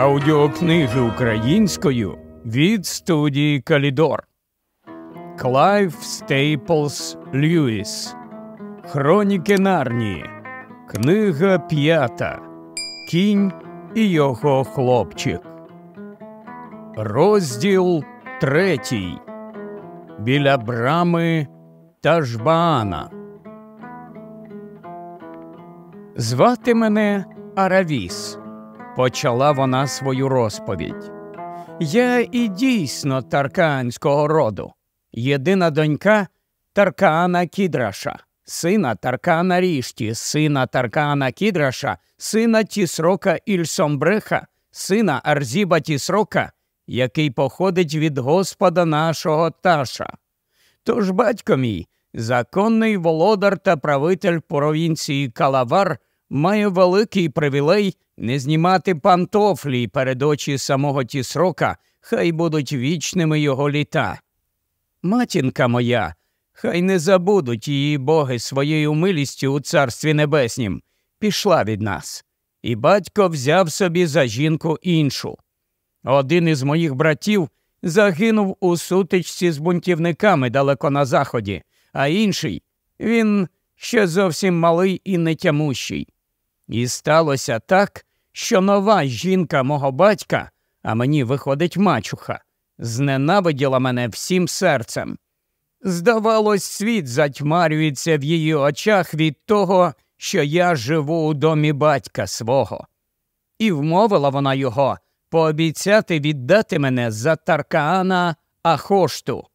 Аудіокниги українською від студії Калідор. Клайв Стейплс Льюїс. Хроніки Нарнії. Книга п'ята. Кінь і його хлопчик. Розділ третій. Біля брами Ташбаана. Звати мене Аравіс почала вона свою розповідь. Я і дійсно таркаанського роду, єдина донька Таркаана Кідраша, сина Таркаана Рішті, сина Таркаана Кідраша, сина Тісрока Ільсомбреха, сина Арзіба Тісрока, який походить від Господа нашого Таша. Тож батько мій, законний володар та правитель провінції Калавар, має великий привілей не знімати пантофлі перед очі самого тісрока, хай будуть вічними його літа. Матінка моя, хай не забудуть її боги своєю милістю у царстві небеснім, пішла від нас, і батько взяв собі за жінку іншу. Один із моїх братів загинув у сутичці з бунтівниками далеко на заході, а інший він ще зовсім малий і нетямущий. І сталося так, що нова жінка мого батька, а мені виходить мачуха, зненавиділа мене всім серцем. Здавалось, світ затьмарюється в її очах від того, що я живу у домі батька свого. І вмовила вона його пообіцяти віддати мене за Таркаана Ахошту.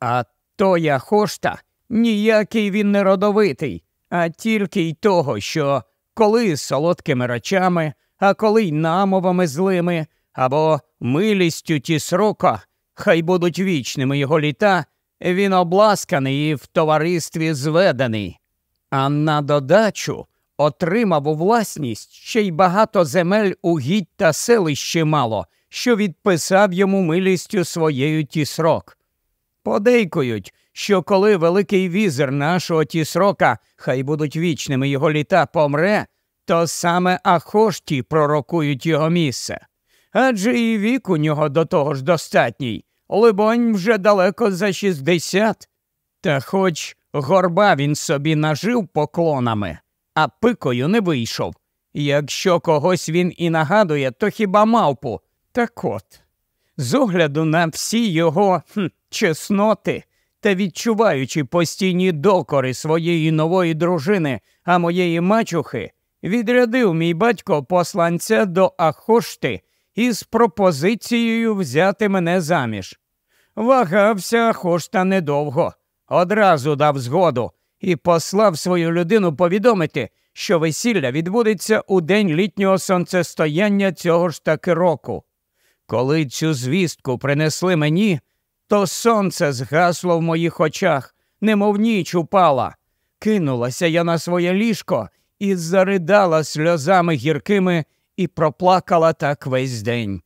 А той Ахошта ніякий він не родовитий, а тільки й того, що коли солодкими речами, а коли й намовами злими, або милістю ті срока, хай будуть вічними його літа, він обласканий і в товаристві зведений, а на додачу отримав у власність ще й багато земель угідь та селищі мало, що відписав йому милістю своєю тісрок. Подейкують, що коли великий візер нашого тісрока, хай будуть вічними його літа, помре, то саме Ахошті пророкують його місце. Адже і вік у нього до того ж достатній, либонь, вже далеко за шістдесят. Та хоч горба він собі нажив поклонами, а пикою не вийшов. Якщо когось він і нагадує, то хіба мавпу. Так от, з огляду на всі його хм, чесноти та відчуваючи постійні докори своєї нової дружини, а моєї мачухи, відрядив мій батько посланця до Ахошти із пропозицією взяти мене заміж. Вагався Ахошта недовго, одразу дав згоду і послав свою людину повідомити, що весілля відбудеться у день літнього сонцестояння цього ж таки року. Коли цю звістку принесли мені, то сонце згасло в моїх очах, немов ніч упала. Кинулася я на своє ліжко і заридала сльозами гіркими і проплакала так весь день.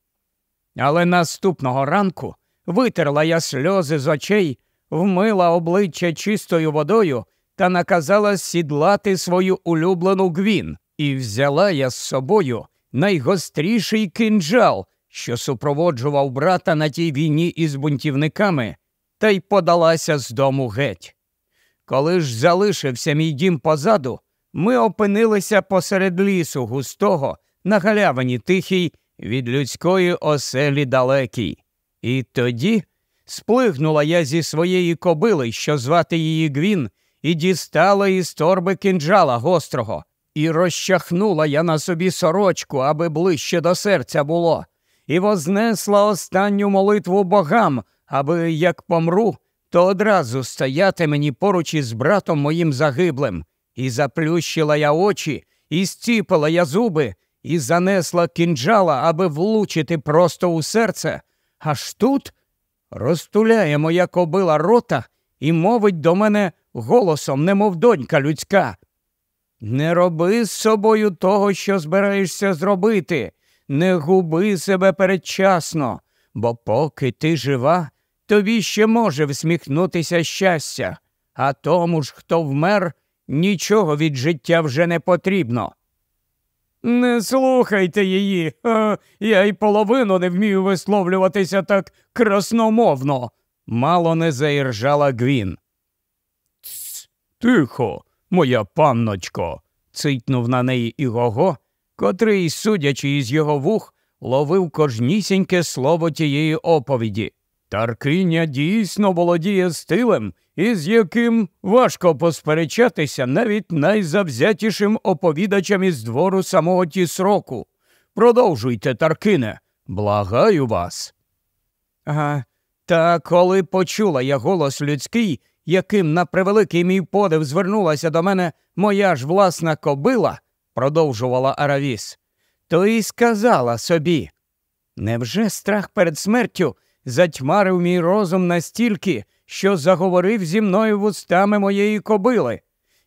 Але наступного ранку витерла я сльози з очей, вмила обличчя чистою водою та наказала сідлати свою улюблену гвін, і взяла я з собою найгостріший кинджал, що супроводжував брата на тій війні із бунтівниками, та й подалася з дому геть. Коли ж залишився мій дім позаду, ми опинилися посеред лісу густого, на галявині тихій, від людської оселі далекій. І тоді сплигнула я зі своєї кобили, що звати її Гвін, і дістала із торби кинджала гострого, і розчахнула я на собі сорочку, аби ближче до серця було, і вознесла останню молитву богам, аби як помру, то одразу стояти мені поруч із братом моїм загиблим. І заплющила я очі, і зціпила я зуби, і занесла кінджала, аби влучити просто у серце. Аж тут розтуляє моя кобила рота і мовить до мене голосом, немов донька людська. Не роби з собою того, що збираєшся зробити, не губи себе передчасно, бо поки ти жива, тобі ще може всміхнутися щастя, а тому ж, хто вмер, нічого від життя вже не потрібно. Не слухайте її. Я й половину не вмію висловлюватися так красномовно, мало не заіржала Гвін. Тихо, моя панночко, цитнув на неї Ігого, котрий, судячи із його вух, ловив кожнісіньке слово тієї оповіді. Таркиня дійсно володіє стилем, із яким важко посперечатися навіть найзавзятішим оповідачам із двору самого тісроку. Продовжуйте, Таркине, благаю вас. Ага, та коли почула я голос людський, яким на превеликий мій подив звернулася до мене моя ж власна кобила, продовжувала Аравіс, то і сказала собі невже страх перед смертю затьмарив мій розум настільки, що заговорив зі мною вустами моєї кобили?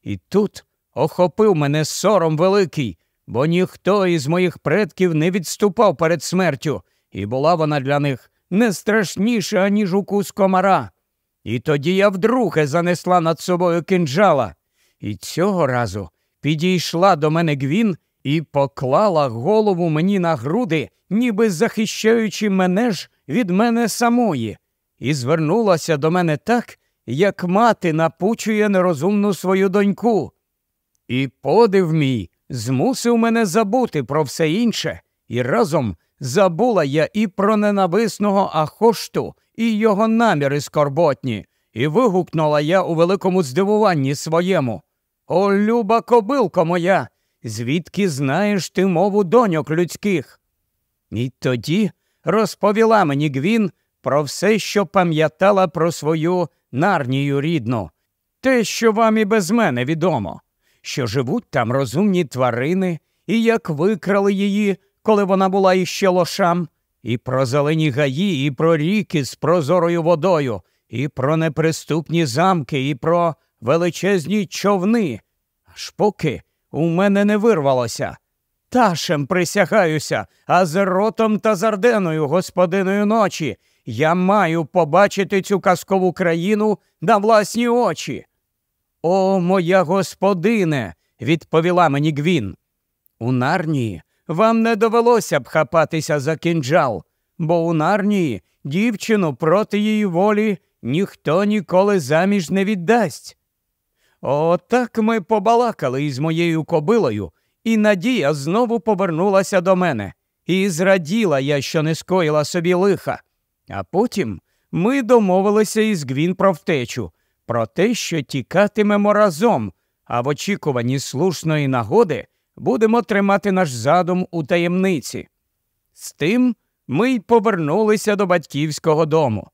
І тут охопив мене сором великий, бо ніхто із моїх предків не відступав перед смертю, і була вона для них не страшніша, ніж укус комара. І тоді я вдруге занесла над собою кинджала, і цього разу підійшла до мене гвін і поклала голову мені на груди, ніби захищаючи мене ж від мене самої, і звернулася до мене так, як мати напучує нерозумну свою доньку. І подив мій змусив мене забути про все інше, і разом забула я і про ненависного Ахошту, і його наміри скорботні, і вигукнула я у великому здивуванні своєму. О, люба кобилко моя, звідки знаєш ти мову доньок людських? І тоді розповіла мені Гвін про все, що пам'ятала про свою нарнію рідну, те, що вам і без мене відомо, що живуть там розумні тварини, і як викрали її, коли вона була іще лошам, і про зелені гаї, і про ріки з прозорою водою, і про неприступні замки, і про величезні човни. Аж поки у мене не вирвалося. Ташем присягаюся, а з ротом та зарденою, господиною ночі, я маю побачити цю казкову країну на власні очі. О, моя господине, відповіла мені Гвін. У Нарнії вам не довелося б хапатися за кинджал, бо у Нарнії дівчину проти її волі ніхто ніколи заміж не віддасть. Отак ми побалакали із моєю кобилою, і Надія знову повернулася до мене. І зраділа я, що не скоїла собі лиха. А потім ми домовилися із Гвін про втечу, про те, що тікатимемо разом, а в очікуванні слушної нагоди будемо тримати наш задум у таємниці. З тим ми й повернулися до батьківського дому.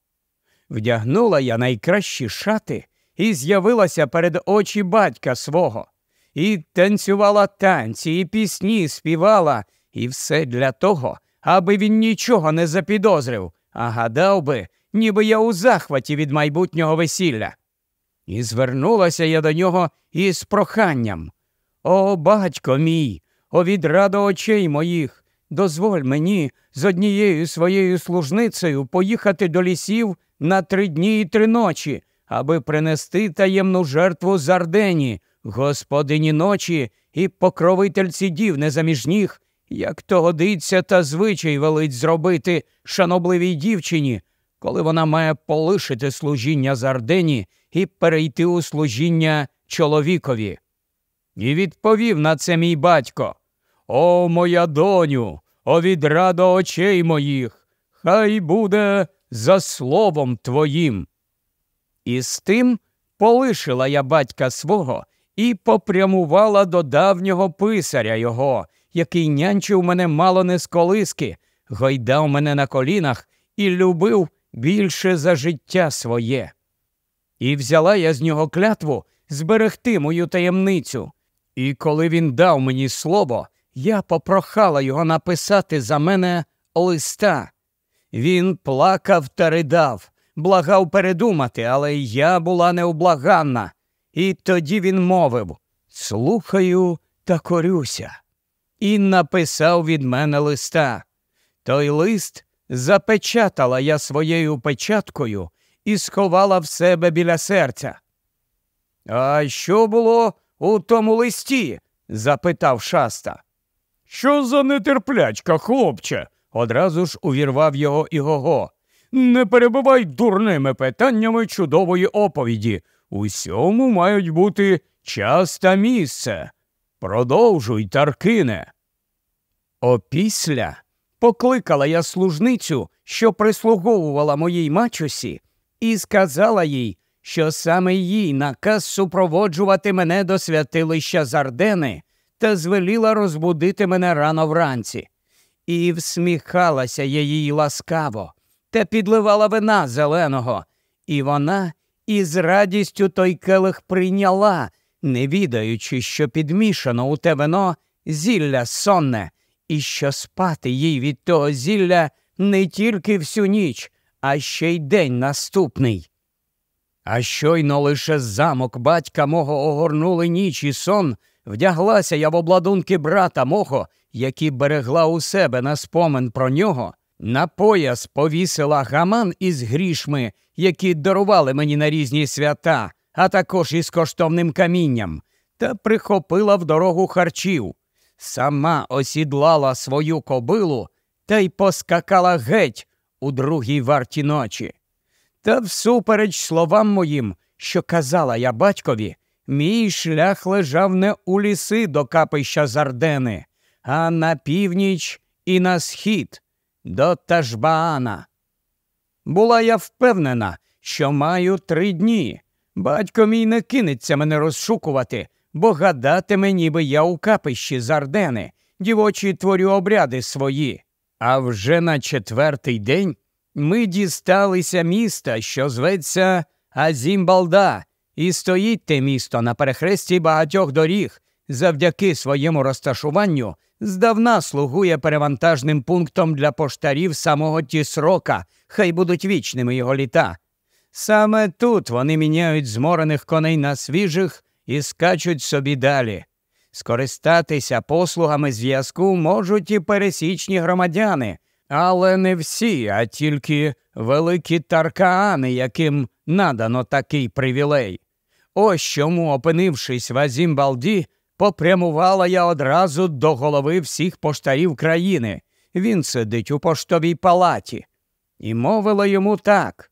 Вдягнула я найкращі шати і з'явилася перед очі батька свого, і танцювала танці, і пісні співала, і все для того, аби він нічого не запідозрив, а гадав би, ніби я у захваті від майбутнього весілля. І звернулася я до нього із проханням. О, батько мій, о відрадо очей моїх, дозволь мені з однією своєю служницею поїхати до лісів на три дні і три ночі, аби принести таємну жертву Зардені, господині ночі і покровительці дів незаміжніх, як то годиться та звичай велить зробити шанобливій дівчині, коли вона має полишити служіння Зардені і перейти у служіння чоловікові. І відповів на це мій батько О, моя доню, о відрадо очей моїх, хай буде за словом твоїм. І з тим полишила я батька свого і попрямувала до давнього писаря його, який нянчив мене мало не з колиски, гойдав мене на колінах і любив більше за життя своє. І взяла я з нього клятву зберегти мою таємницю. І коли він дав мені слово, я попрохала його написати за мене листа. Він плакав та ридав, благав передумати, але я була необлаганна. І тоді він мовив Слухаю та корюся. І написав від мене листа. Той лист запечатала я своєю печаткою і сховала в себе біля серця. А що було у тому листі? запитав шаста. Що за нетерплячка, хлопче? одразу ж увірвав його Ігого. Не перебувай дурними питаннями чудової оповіді. Усьому мають бути час та місце. Продовжуй, Таркине. Опісля покликала я служницю, що прислуговувала моїй мачусі, і сказала їй, що саме їй наказ супроводжувати мене до святилища Зардени та звеліла розбудити мене рано вранці. І всміхалася я їй ласкаво та підливала вина зеленого, і вона із радістю той келих прийняла, не відаючи, що підмішано у те вино зілля сонне, і що спати їй від того зілля не тільки всю ніч, а ще й день наступний. А щойно лише замок батька мого огорнули ніч і сон, вдяглася я в обладунки брата мого, які берегла у себе на спомин про нього, на пояс повісила гаман із грішми, які дарували мені на різні свята, а також із коштовним камінням, та прихопила в дорогу харчів. Сама осідлала свою кобилу та й поскакала геть у другій варті ночі. Та всупереч словам моїм, що казала я батькові, мій шлях лежав не у ліси до капища Зардени, а на північ і на схід до Тажбаана. Була я впевнена, що маю три дні. Батько мій не кинеться мене розшукувати, бо гадатиме, ніби я у капищі Зардени, дівочі творю обряди свої. А вже на четвертий день ми дісталися міста, що зветься Азімбалда, і стоїть те місто на перехресті багатьох доріг, завдяки своєму розташуванню здавна слугує перевантажним пунктом для поштарів самого Тісрока, хай будуть вічними його літа. Саме тут вони міняють зморених коней на свіжих і скачуть собі далі. Скористатися послугами зв'язку можуть і пересічні громадяни, але не всі, а тільки великі таркаани, яким надано такий привілей. Ось чому, опинившись в Азімбалді, попрямувала я одразу до голови всіх поштарів країни. Він сидить у поштовій палаті. І мовила йому так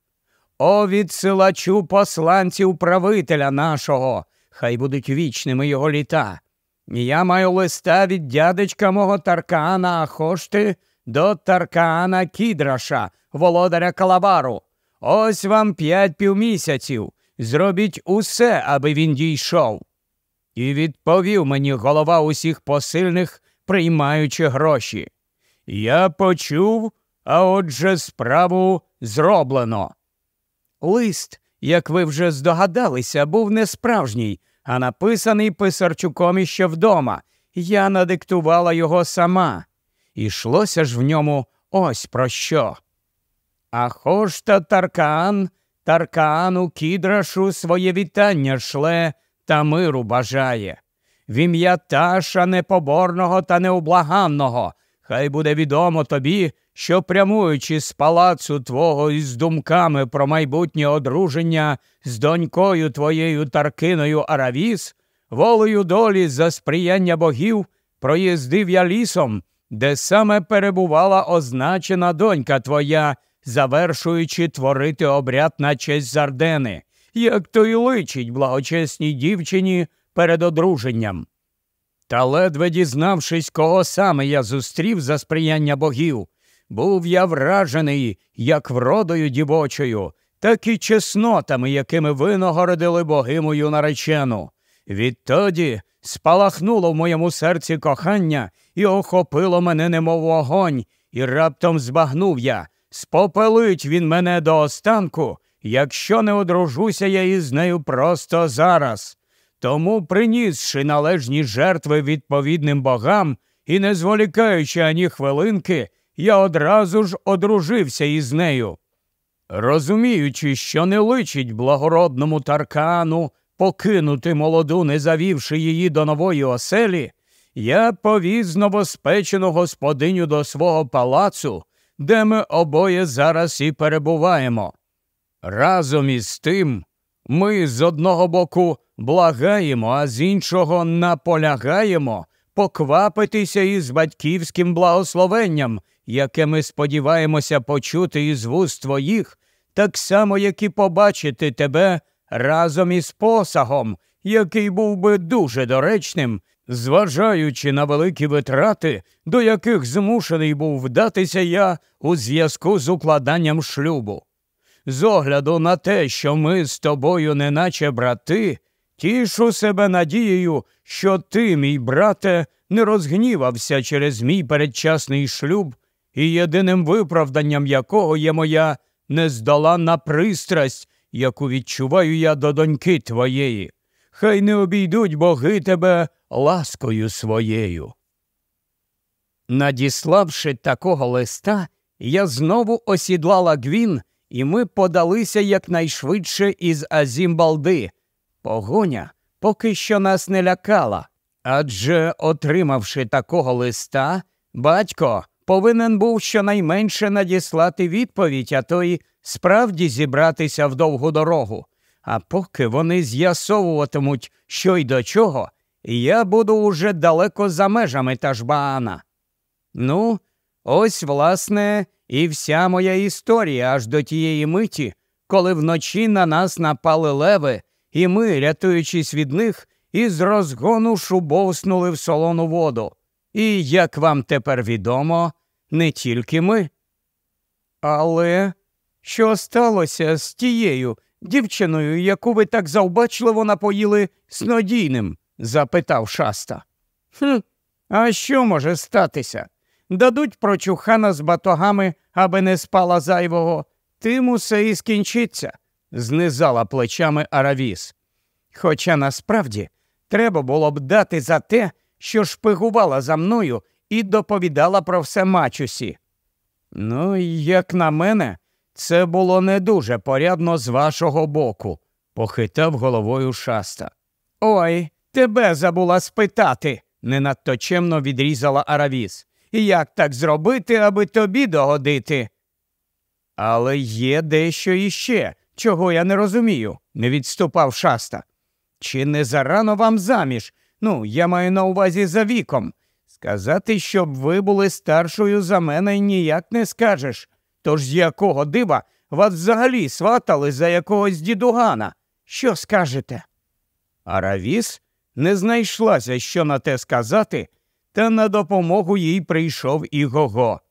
О, відсилачу посланців правителя нашого, хай будуть вічними його літа. Я маю листа від дядечка мого Таркаана Ахошти до Таркаана Кідраша, володаря Калабару. Ось вам п'ять півмісяців. Зробіть усе, аби він дійшов. І відповів мені голова усіх посильних, приймаючи гроші. Я почув, а отже справу зроблено. Лист, як ви вже здогадалися, був не справжній, а написаний писарчуком іще вдома. Я надиктувала його сама. Ішлося ж в ньому ось про що. Ахошта Таркаан, Таркаану Кідрашу своє вітання шле та миру бажає. В ім'я Таша непоборного та необлаганного, хай буде відомо тобі, що, прямуючи з палацу твого із думками про майбутнє одруження з донькою твоєю Таркиною Аравіс, волею долі за сприяння богів, проїздив я лісом, де саме перебувала означена донька твоя, завершуючи творити обряд на честь Зардени, як то й личить благочесній дівчині перед одруженням. Та ледве дізнавшись, кого саме я зустрів за сприяння богів, був я вражений як вродою дівочою, так і чеснотами, якими винагородили боги мою наречену. Відтоді спалахнуло в моєму серці кохання і охопило мене, немов вогонь, і раптом збагнув я. Спопелить він мене до останку, якщо не одружуся я із нею просто зараз. Тому, принісши належні жертви відповідним богам і не зволікаючи ані хвилинки, я одразу ж одружився із нею. Розуміючи, що не личить благородному таркану покинути молоду, не завівши її до нової оселі, я повіз новоспечену господиню до свого палацу, де ми обоє зараз і перебуваємо. Разом із тим ми з одного боку благаємо, а з іншого наполягаємо поквапитися із батьківським благословенням, яке ми сподіваємося почути із вуст твоїх, так само, як і побачити тебе разом із посагом, який був би дуже доречним, зважаючи на великі витрати, до яких змушений був вдатися я у зв'язку з укладанням шлюбу. З огляду на те, що ми з тобою, неначе брати, тішу себе надією, що ти, мій брате, не розгнівався через мій передчасний шлюб, і єдиним виправданням якого є моя нездоланна пристрасть, яку відчуваю я до доньки твоєї. Хай не обійдуть боги тебе ласкою своєю. Надіславши такого листа, я знову осідлала гвін, і ми подалися якнайшвидше із Азімбалди. Погоня поки що нас не лякала, адже, отримавши такого листа, батько повинен був щонайменше надіслати відповідь, а то й справді зібратися в довгу дорогу. А поки вони з'ясовуватимуть, що й до чого, я буду уже далеко за межами Ташбаана. Ну, ось, власне, і вся моя історія аж до тієї миті, коли вночі на нас напали леви, і ми, рятуючись від них, із розгону шубовснули в солону воду. І, як вам тепер відомо, не тільки ми. Але що сталося з тією дівчиною, яку ви так завбачливо напоїли снодійним? запитав шаста. «Хм, А що може статися? Дадуть прочухана з батогами, аби не спала зайвого, тим усе і скінчиться, знизала плечами Аравіс. Хоча насправді треба було б дати за те, що шпигувала за мною і доповідала про все мачусі. Ну, як на мене, це було не дуже порядно з вашого боку, похитав головою шаста. Ой, тебе забула спитати, не надто чемно відрізала Аравіс. Як так зробити, аби тобі догодити? Але є дещо іще, чого я не розумію, не відступав шаста. Чи не зарано вам заміж? Ну, я маю на увазі за віком. Сказати, щоб ви були старшою за мене, ніяк не скажеш. Тож з якого дива вас взагалі сватали за якогось дідугана? Що скажете? Аравіс не знайшлася, що на те сказати, та на допомогу їй прийшов і Гого.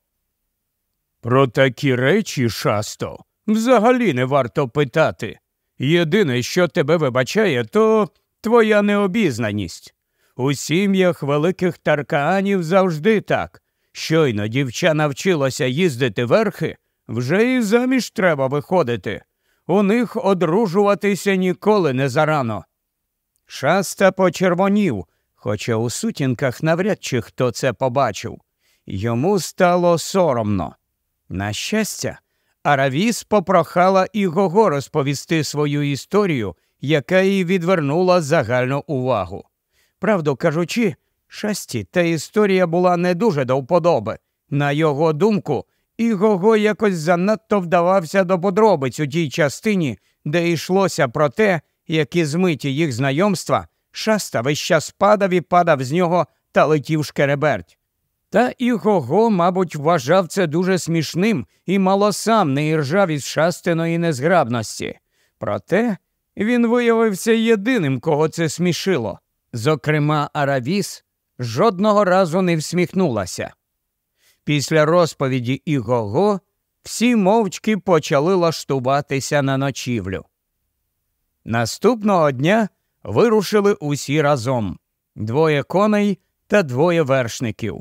Про такі речі, шасто, взагалі не варто питати. Єдине, що тебе вибачає, то твоя необізнаність. У сім'ях великих таркаанів завжди так. Щойно дівча навчилася їздити верхи, вже і заміж треба виходити. У них одружуватися ніколи не зарано. Шаста почервонів, хоча у сутінках навряд чи хто це побачив. Йому стало соромно. На щастя, Аравіс попрохала і розповісти свою історію, яка їй відвернула загальну увагу. Правду кажучи, шасті та історія була не дуже до вподоби. На його думку, Ігого якось занадто вдавався до подробиць у тій частині, де йшлося про те, які змиті їх знайомства, шаста весь час падав і падав з нього та летів шкереберть. Та Ігого, мабуть, вважав це дуже смішним і мало сам не іржав із шастиної незграбності. Проте він виявився єдиним, кого це смішило. Зокрема, Аравіс жодного разу не всміхнулася. Після розповіді Ігого всі мовчки почали лаштуватися на ночівлю. Наступного дня вирушили усі разом двоє коней та двоє вершників.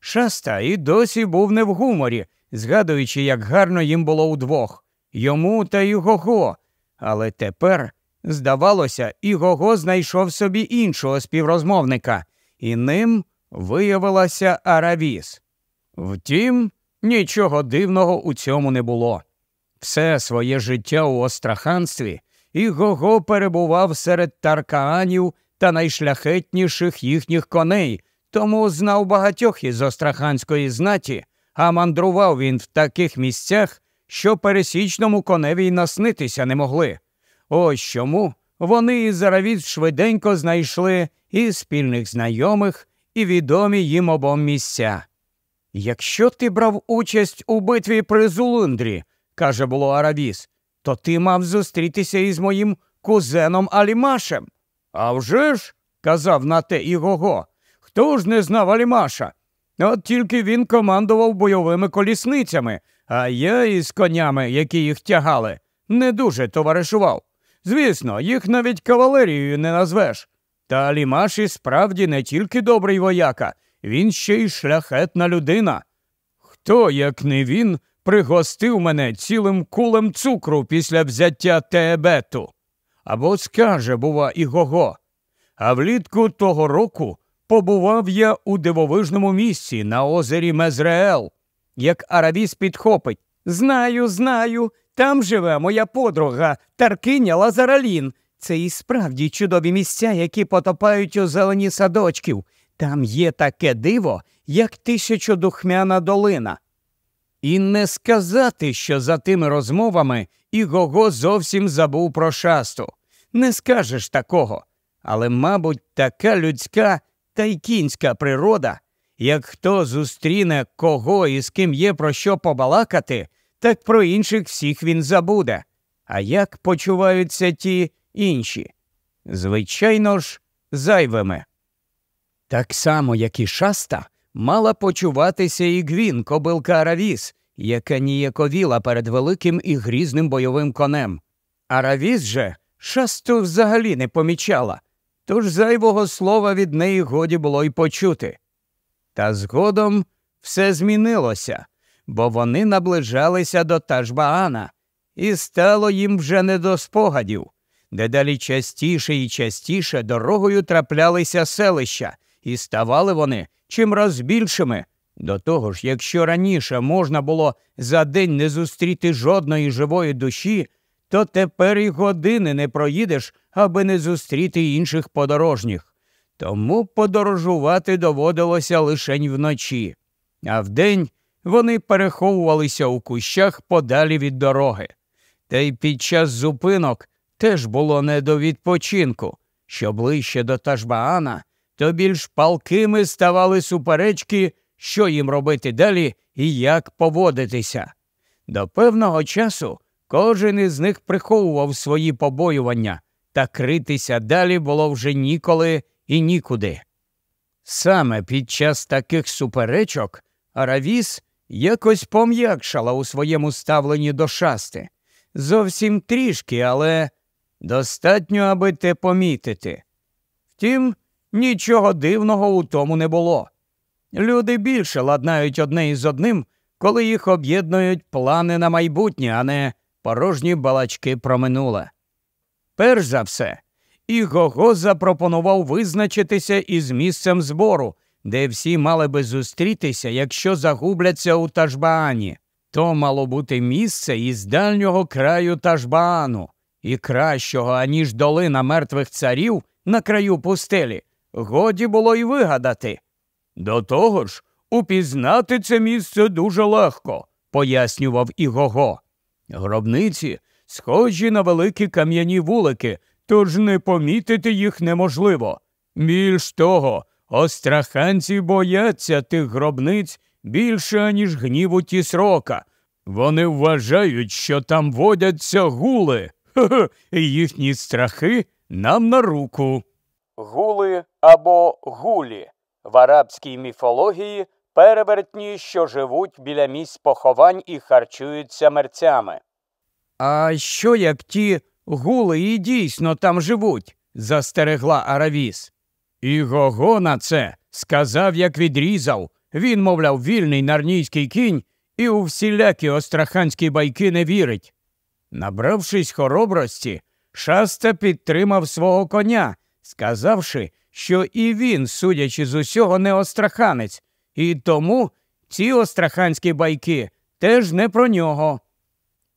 Шаста і досі був не в гуморі, згадуючи, як гарно їм було удвох йому та Ігого. Але тепер, здавалося, Ігого знайшов собі іншого співрозмовника, і ним виявилася Аравіс. Втім, нічого дивного у цьому не було. Все своє життя у остраханстві Ігого перебував серед таркаанів та найшляхетніших їхніх коней, тому знав багатьох із остраханської знаті, а мандрував він в таких місцях, що пересічному коневі й наснитися не могли. Ось чому вони із Заравіт швиденько знайшли і спільних знайомих, і відомі їм обом місця. Якщо ти брав участь у битві при Зулундрі, каже було Аравіс, то ти мав зустрітися із моїм кузеном Алімашем. «А вже ж», – казав на те Ігого, хто ж не знав Алімаша? От тільки він командував бойовими колісницями, а я із конями, які їх тягали, не дуже товаришував. Звісно, їх навіть кавалерією не назвеш. Та Алімаш і справді не тільки добрий вояка, він ще й шляхетна людина. Хто, як не він, пригостив мене цілим кулем цукру після взяття Теебету? Або скаже, бува, і Гого. А влітку того року побував я у дивовижному місці на озері Мезреел. Як Аравіс підхопить. Знаю, знаю, там живе моя подруга, Таркиня Лазаралін. Це і справді чудові місця, які потопають у зелені садочків. Там є таке диво, як тисячодухмяна долина. І не сказати, що за тими розмовами Ігого зовсім забув про шасту. Не скажеш такого. Але, мабуть, така людська та й кінська природа, як хто зустріне кого і з ким є про що побалакати, так про інших всіх він забуде. А як почуваються ті інші? Звичайно ж, зайвими. Так само, як і шаста, мала почуватися і гвін кобилка Аравіс, яка ніяковіла перед великим і грізним бойовим конем. Аравіс же шасту взагалі не помічала, тож зайвого слова від неї годі було й почути. Та згодом все змінилося, бо вони наближалися до Тажбаана, і стало їм вже не до спогадів. Дедалі частіше і частіше дорогою траплялися селища, і ставали вони чимраз більшими. До того ж, якщо раніше можна було за день не зустріти жодної живої душі, то тепер і години не проїдеш, аби не зустріти інших подорожніх. Тому подорожувати доводилося лише вночі, а вдень вони переховувалися у кущах подалі від дороги. Та й під час зупинок теж було не до відпочинку. Що ближче до Ташбаана, то більш палкими ставали суперечки, що їм робити далі і як поводитися. До певного часу кожен із них приховував свої побоювання, та критися далі було вже ніколи і нікуди. Саме під час таких суперечок Аравіс якось пом'якшала у своєму ставленні до шасти. Зовсім трішки, але достатньо, аби те помітити. Втім, нічого дивного у тому не було. Люди більше ладнають одне із одним, коли їх об'єднують плани на майбутнє, а не порожні балачки про минуле. Перш за все, Ігого запропонував визначитися із місцем збору, де всі мали би зустрітися, якщо загубляться у Тажбаані. То мало бути місце із дальнього краю Тажбаану, і кращого, аніж долина мертвих царів на краю пустелі, годі було й вигадати. До того ж, упізнати це місце дуже легко, пояснював Ігого. Гробниці схожі на великі кам'яні вулики, тож не помітити їх неможливо. Більш того, остраханці бояться тих гробниць більше, аніж гніву тісрока. Вони вважають, що там водяться гули. Хе-хе, їхні страхи нам на руку. Гули або гулі в арабській міфології перевертні, що живуть біля місць поховань і харчуються мерцями. А що як ті гули і дійсно там живуть? застерегла Аравіс. І Гого на це сказав, як відрізав. Він, мовляв, вільний нарнійський кінь і у всілякі остраханські байки не вірить. Набравшись хоробрості, шаста підтримав свого коня, сказавши, що і він, судячи з усього, не остраханець, і тому ці остраханські байки теж не про нього.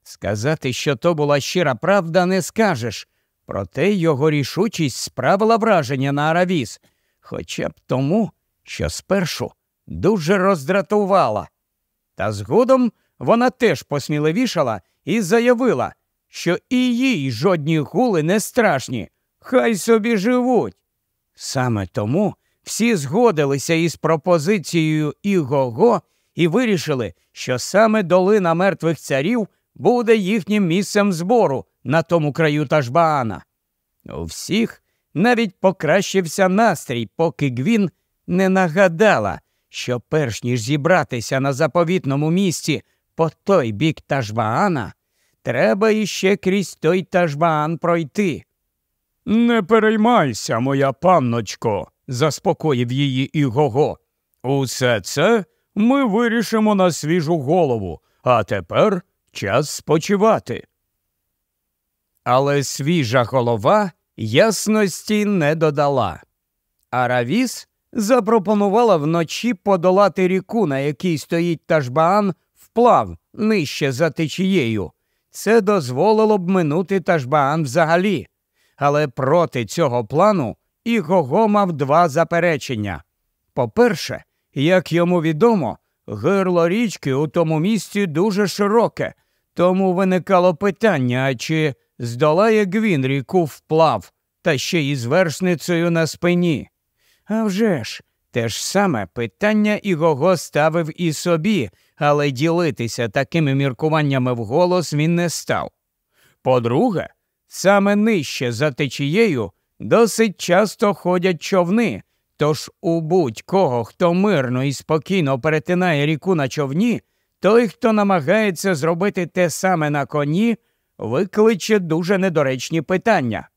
Сказати, що то була щира правда, не скажеш, проте його рішучість справила враження на Аравіс, хоча б тому, що спершу дуже роздратувала. Та згодом вона теж посміливішала і заявила, що і їй жодні гули не страшні, хай собі живуть. Саме тому всі згодилися із пропозицією Ігого і вирішили, що саме долина мертвих царів буде їхнім місцем збору на тому краю Ташбаана. У всіх навіть покращився настрій, поки Гвін не нагадала, що перш ніж зібратися на заповітному місці по той бік Ташбаана, треба іще крізь той Ташбаан пройти. Не переймайся, моя панночко, заспокоїв її Ігого. Усе це ми вирішимо на свіжу голову, а тепер час спочивати. Але свіжа голова ясності не додала. Аравіс запропонувала вночі подолати ріку, на якій стоїть Ташбаан, вплав нижче за течією. Це дозволило б минути Ташбаан взагалі. Але проти цього плану Ігого мав два заперечення. По-перше, як йому відомо, гирло річки у тому місці дуже широке, тому виникало питання, чи здолає Гвін ріку вплав, та ще й з вершницею на спині. А вже ж, те ж саме питання Ігого ставив і собі, але ділитися такими міркуваннями вголос він не став. По-друге, саме нижче за течією досить часто ходять човни, тож у будь-кого, хто мирно і спокійно перетинає ріку на човні, той, хто намагається зробити те саме на коні, викличе дуже недоречні питання.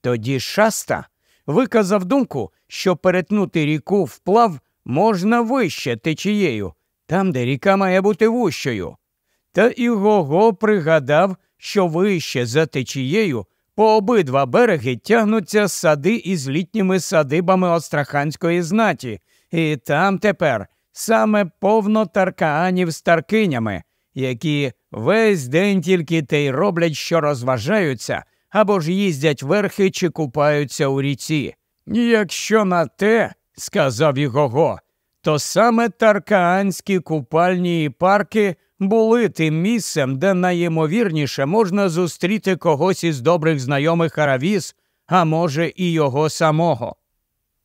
Тоді шаста виказав думку, що перетнути ріку вплав можна вище течією, там, де ріка має бути вущою. Та і Гого пригадав, що вище за течією по обидва береги тягнуться сади із літніми садибами Остраханської знаті, і там тепер саме повно таркаанів з таркинями, які весь день тільки те й роблять, що розважаються, або ж їздять верхи чи купаються у ріці. Якщо на те, сказав Ігого, то саме таркаанські купальні парки були тим місцем, де найімовірніше можна зустріти когось із добрих знайомих Аравіс, а може, і його самого.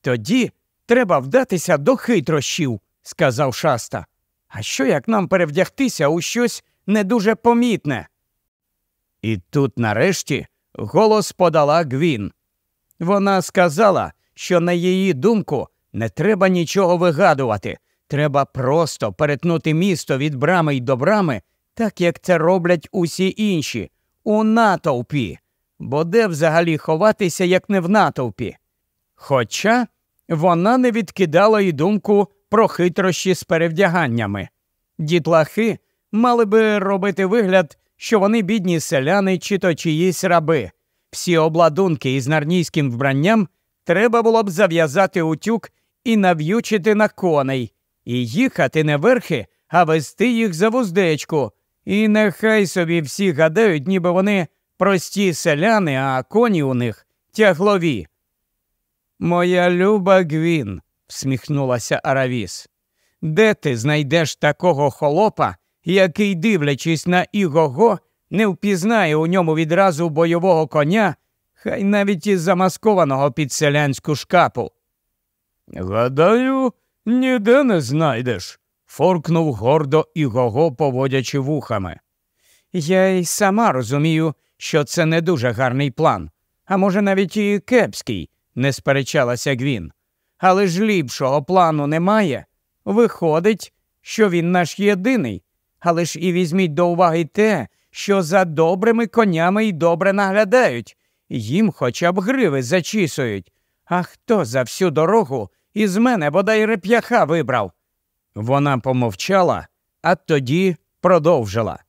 Тоді треба вдатися до хитрощів, сказав шаста. А що як нам перевдягтися у щось не дуже помітне? І тут, нарешті, голос подала Гвін. Вона сказала, що на її думку не треба нічого вигадувати. Треба просто перетнути місто від брами й до брами, так як це роблять усі інші, у натовпі, бо де взагалі ховатися, як не в натовпі. Хоча вона не відкидала й думку про хитрощі з перевдяганнями. Дітлахи мали би робити вигляд, що вони бідні селяни чи то чиїсь раби. Всі обладунки із нарнійським вбранням треба було б зав'язати утюг і нав'ючити на коней і їхати не верхи, а вести їх за вуздечку. І нехай собі всі гадають, ніби вони прості селяни, а коні у них тяглові. Моя люба Гвін, всміхнулася Аравіс, де ти знайдеш такого холопа, який, дивлячись на Ігого, не впізнає у ньому відразу бойового коня, хай навіть і замаскованого під селянську шкапу? Гадаю, Ніде не знайдеш, форкнув гордо і Гого, поводячи вухами. Я й сама розумію, що це не дуже гарний план, а може, навіть і кепський, не сперечалася Гвін. Але ж ліпшого плану немає. Виходить, що він наш єдиний. Але ж і візьміть до уваги те, що за добрими конями й добре наглядають, їм хоча б гриви зачісують. А хто за всю дорогу із мене бодай реп'яха вибрав. Вона помовчала, а тоді продовжила.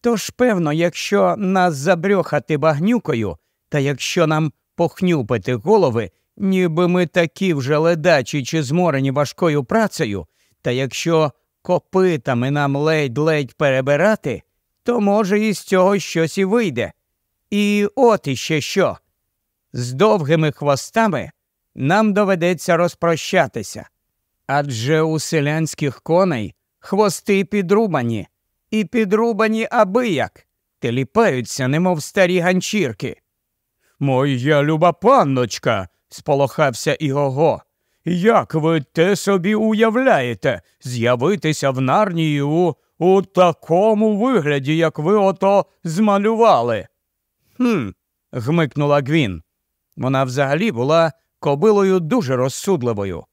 Тож, певно, якщо нас забрьохати багнюкою, та якщо нам похнюпити голови, ніби ми такі вже ледачі чи зморені важкою працею, та якщо копитами нам ледь-ледь перебирати, то, може, із цього щось і вийде. І от іще що. З довгими хвостами нам доведеться розпрощатися. Адже у селянських коней хвости підрубані, і підрубані аби як, теліпаються, немов старі ганчірки. Моя люба панночка, сполохався Ігого. Як ви те собі уявляєте, з'явитися в нарнії у, у такому вигляді, як ви ото змалювали? Хм, гмикнула Гвін. Вона взагалі була кобилою дуже розсудливою.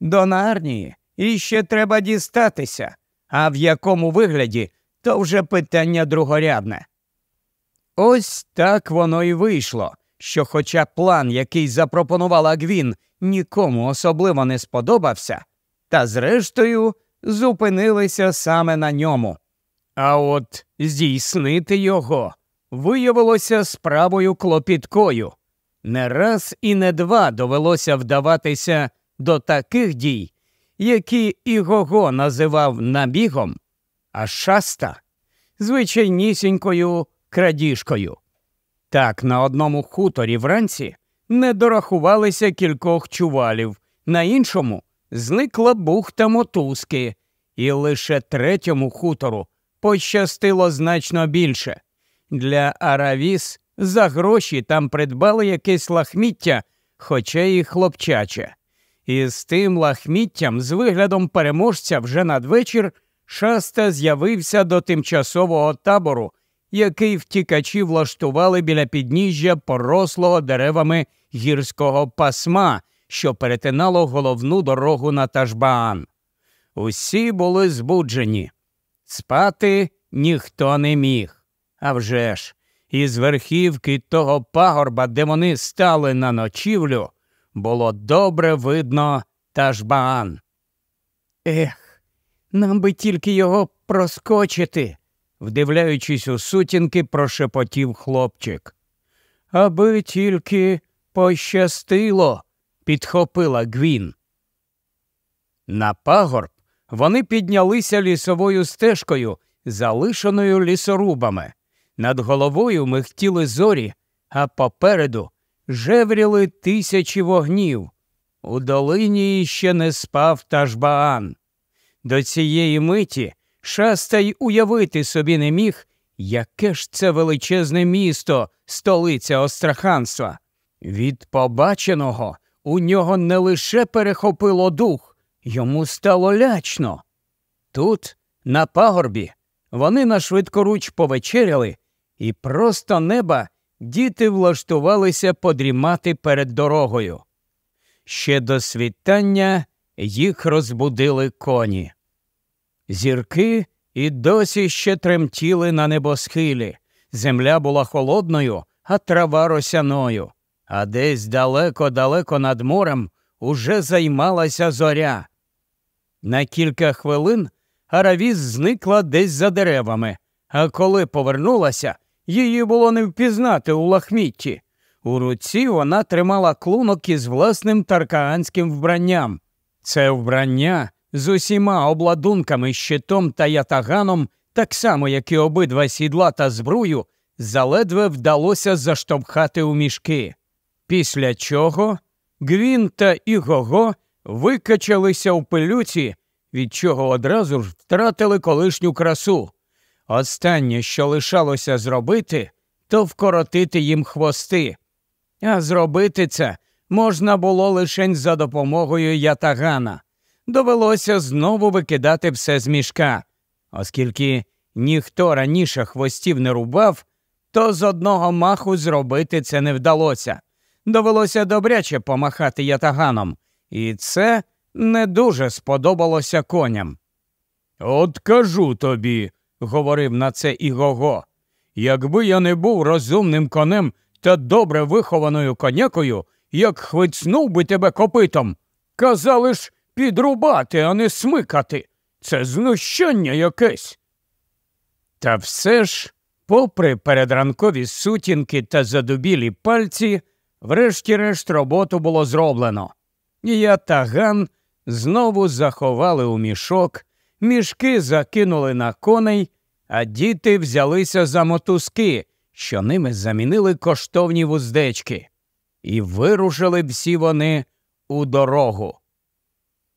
До нарнії іще треба дістатися, а в якому вигляді то вже питання другорядне. Ось так воно і вийшло, що, хоча план, який запропонувала Гвін, нікому особливо не сподобався, та зрештою зупинилися саме на ньому. А от здійснити його виявилося справою клопіткою. Не раз і не два довелося вдаватися до таких дій, які Ігого називав набігом, а шаста звичайнісінькою крадіжкою. Так, на одному хуторі вранці не дорахувалися кількох чувалів, на іншому зникла бухта мотузки, і лише третьому хутору пощастило значно більше. Для Аравіс за гроші там придбали якесь лахміття, хоча і хлопчаче. І з тим лахміттям, з виглядом переможця вже надвечір, шаста з'явився до тимчасового табору, який втікачі влаштували біля підніжжя порослого деревами гірського пасма, що перетинало головну дорогу на Ташбаан. Усі були збуджені. Спати ніхто не міг. А вже ж, із верхівки того пагорба, де вони стали на ночівлю, було добре видно Ташбаан. Ех, нам би тільки його проскочити, вдивляючись у сутінки, прошепотів хлопчик. Аби тільки пощастило, підхопила Гвін. На пагорб вони піднялися лісовою стежкою, залишеною лісорубами. Над головою михтіли зорі, а попереду жевріли тисячі вогнів. У долині ще не спав Ташбаан. До цієї миті шаста й уявити собі не міг, яке ж це величезне місто, столиця Остраханства. Від побаченого у нього не лише перехопило дух, йому стало лячно. Тут, на пагорбі, вони на швидкоруч повечеряли, і просто неба діти влаштувалися подрімати перед дорогою. Ще до світання їх розбудили коні. Зірки і досі ще тремтіли на небосхилі. Земля була холодною, а трава росяною, а десь далеко-далеко над морем уже займалася зоря. На кілька хвилин Аравіс зникла десь за деревами, а коли повернулася, її було не впізнати у лахмітті. У руці вона тримала клунок із власним таркаанським вбранням. Це вбрання з усіма обладунками, щитом та ятаганом, так само, як і обидва сідла та збрую, заледве вдалося заштовхати у мішки. Після чого Гвін та Ігого викачалися у пилюці, від чого одразу ж втратили колишню красу. Останнє, що лишалося зробити, то вкоротити їм хвости. А зробити це можна було лише за допомогою ятагана. Довелося знову викидати все з мішка, оскільки ніхто раніше хвостів не рубав, то з одного маху зробити це не вдалося. Довелося добряче помахати ятаганом, і це не дуже сподобалося коням. От кажу тобі, говорив на це Ігого, якби я не був розумним конем та добре вихованою конякою, як хвицнув би тебе копитом. Казали ж підрубати, а не смикати. Це знущання якесь. Та все ж, попри передранкові сутінки та задубілі пальці, врешті-решт роботу було зроблено. Я та Ган знову заховали у мішок, мішки закинули на коней, а діти взялися за мотузки, що ними замінили коштовні вуздечки, і вирушили всі вони у дорогу.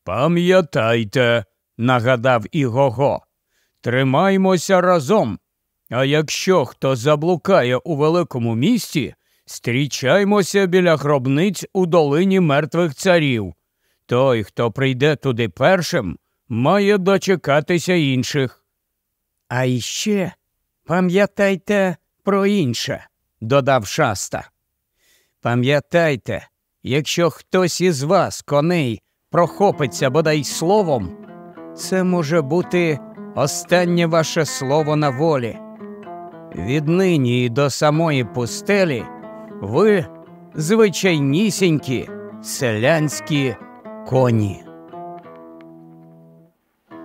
Пам'ятайте, нагадав Ігого, тримаймося разом. А якщо хто заблукає у великому місті, стрічаймося біля гробниць у долині мертвих царів. Той, хто прийде туди першим, має дочекатися інших. А іще пам'ятайте про інше, додав шаста. Пам'ятайте, якщо хтось із вас, коней, прохопиться бодай словом, це може бути останнє ваше слово на волі. Віднині і до самої пустелі ви звичайнісінькі селянські коні.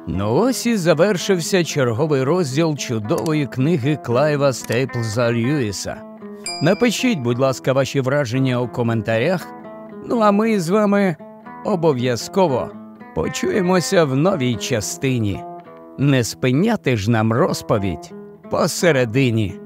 Ну ось і завершився черговий розділ чудової книги Клайва Стейплза Льюіса. Напишіть, будь ласка, ваші враження у коментарях. Ну а ми з вами обов'язково почуємося в новій частині. Не спиняти ж нам розповідь посередині.